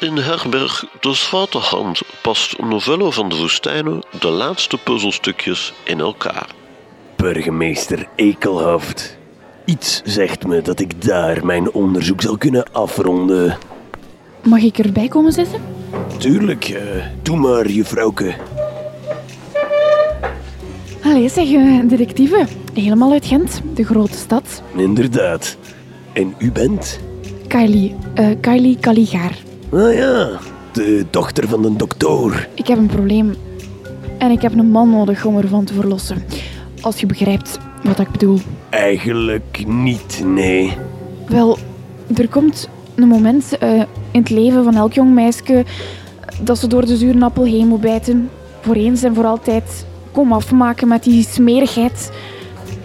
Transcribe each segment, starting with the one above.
In herberg De Zwarte Hand past Novello van de Woestijnen de laatste puzzelstukjes in elkaar. Burgemeester Ekelhaft. Iets zegt me dat ik daar mijn onderzoek zal kunnen afronden. Mag ik erbij komen zitten? Tuurlijk, eh, doe maar, juffrouwke. Allee, zeg, detectieve. Helemaal uit Gent, de grote stad. Inderdaad. En u bent? Kylie, eh Kylie Kaligaar. Ah ja, de dochter van de dokter. Ik heb een probleem. En ik heb een man nodig om ervan te verlossen. Als je begrijpt wat ik bedoel. Eigenlijk niet, nee. Wel, er komt een moment eh, in het leven van elk jong meisje dat ze door de zure appel heen moet bijten. Voor eens en voor altijd kom afmaken met die smerigheid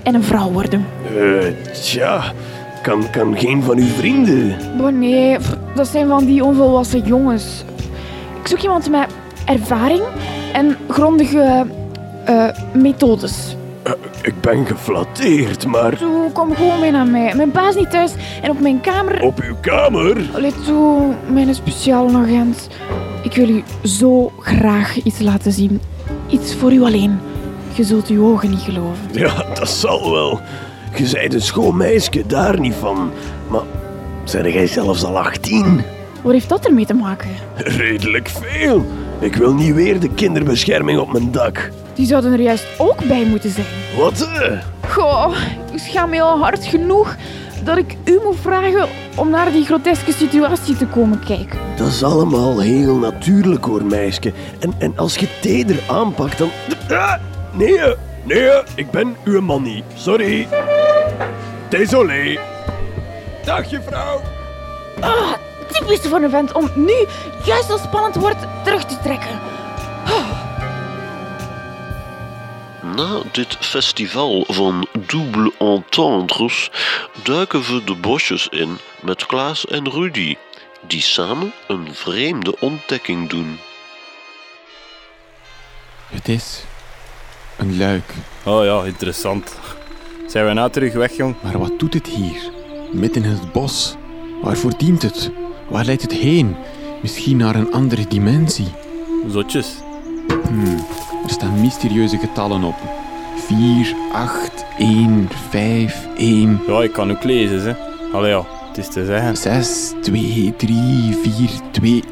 en een vrouw worden. Eh, tja, kan, kan geen van uw vrienden. Maar nee, dat zijn van die onvolwassen jongens. Ik zoek iemand met ervaring en grondige eh, methodes. Eh, ik ben geflatteerd, maar Toe, kom gewoon mee naar mij. Mijn pa is niet thuis en op mijn kamer... op uw kamer? Allee, toe, mijn speciale agent. Ik wil u zo graag iets laten zien. Iets voor u alleen. Je zult uw ogen niet geloven. Ja, dat zal wel. Je zijt een schoon meisje, daar niet van. Maar zijn jij zelfs al 18? Wat heeft dat ermee te maken? Redelijk veel. Ik wil niet weer de kinderbescherming op mijn dak. Die zouden er juist ook bij moeten zijn. Wat? eh? Goh, ik schaam me al hard genoeg dat ik u moet vragen om naar die groteske situatie te komen kijken. Dat is allemaal heel natuurlijk hoor, meisje. En, en als je teder aanpakt, dan... Ah, nee, eh, nee, eh, ik ben uw man niet. Sorry. Désolé. Dag, juffrouw. Ah, typisch voor een vent om nu, juist als het spannend wordt, terug te trekken. Na dit festival van double entendres duiken we de bosjes in met Klaas en Rudy, die samen een vreemde ontdekking doen. Het is een luik. Oh ja, interessant. Zijn we nou terug weg, jong? Maar wat doet het hier? Midden in het bos. Waarvoor dient het? Waar leidt het heen? Misschien naar een andere dimensie. Zotjes. Er staan mysterieuze getallen op. 4, 8, 1, 5, 1, Ja, ik kan ook lezen, hè. Allee ja, het is te zeggen. 6, 2, 3, 4, 2.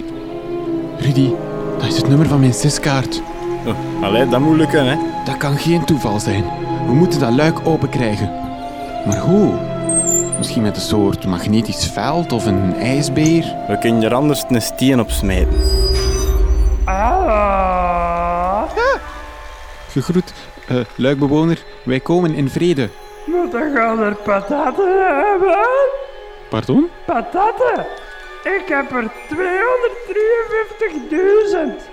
Rudy, dat is het nummer van mijn siskaart. Oh, allee, dat moet lukken, hè. Dat kan geen toeval zijn. We moeten dat luik open krijgen. Maar hoe? Misschien met een soort magnetisch veld of een ijsbeer? We kunnen er anders een steen op smijten. Gegroet, eh, luikbewoner. Wij komen in vrede. Maar dan gaan er pataten hebben. Pardon? Pataten. Ik heb er 253.000.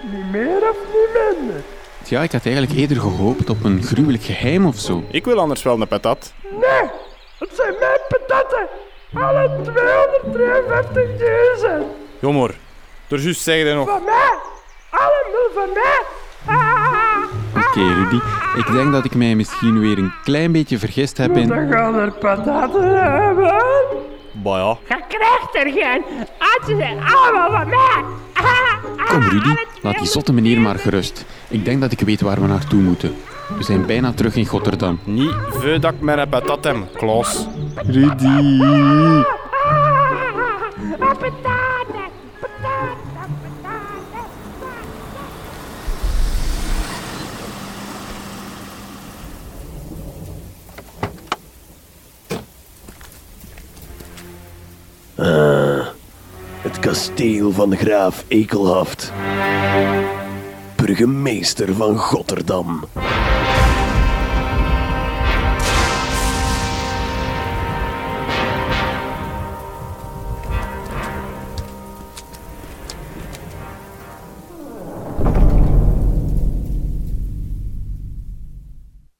Niet meer of niet minder. Ja, ik had eigenlijk eerder gehoopt op een gruwelijk geheim of zo. Ik wil anders wel een patat. Nee, het zijn mijn pataten. Alle 253.000. Jommer, er juist zeg je nog. Van mij. Allemaal van mij. Ah. Oké, Rudy. Ik denk dat ik mij misschien weer een klein beetje vergist heb in... Dan gaan er pataten hebben. Bah ja. Je krijgt er geen. Als ze zijn allemaal van mij. Kom, Rudy. Laat die zotte meneer maar gerust. Ik denk dat ik weet waar we naartoe moeten. We zijn bijna terug in Rotterdam. Niet veel dat ik met een patat heb, Klaas. Rudy! Ah, pataten. Pataten. Pataten. Het kasteel van graaf Ekelhaft. Burgemeester van Rotterdam.